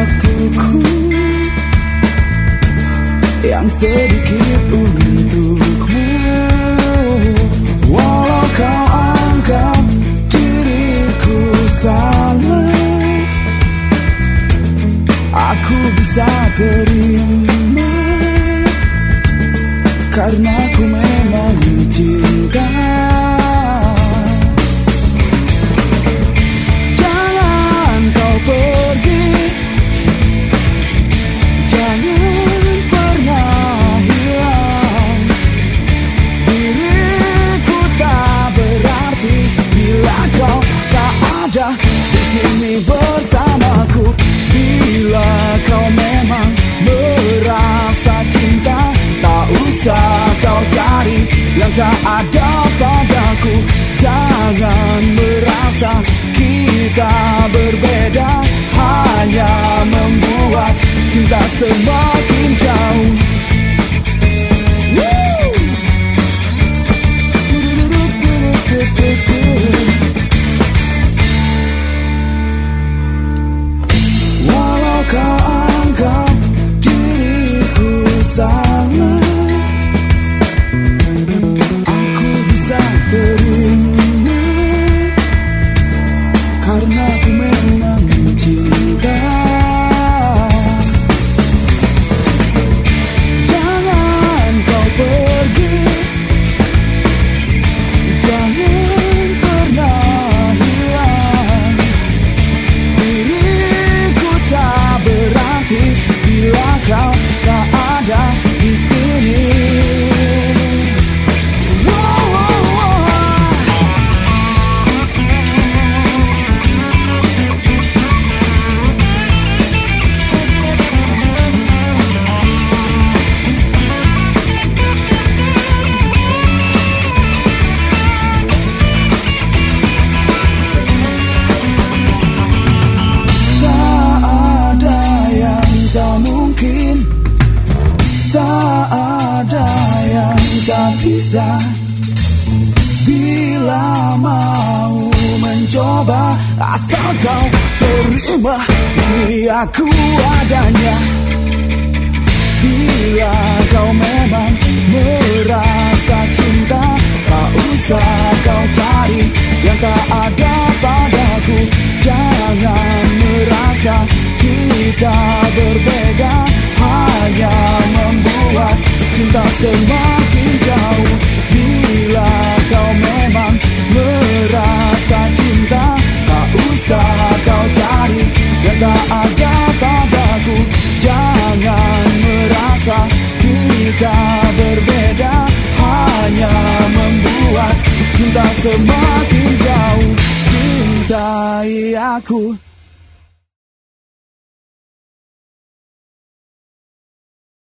waktuku yang sedikit untukmu. Walau kau anggap diriku salah aku bisa terima karena ku memang cinta. Sini bersamaku Bila kau memang merasa cinta Tak usah kau cari. Yang tak ada padaku Jangan merasa kita berbeda. Hanya membuat cinta semakin jauh bisa. Bila mau mencoba Asal kau terima Ini aku adanya. Bila kau memang merasa cinta Tak usah kau cari yang tak ada tak ada padaku. Jangan merasa kita berbeda. Hanya membuat cinta semakin jauh. Cintai aku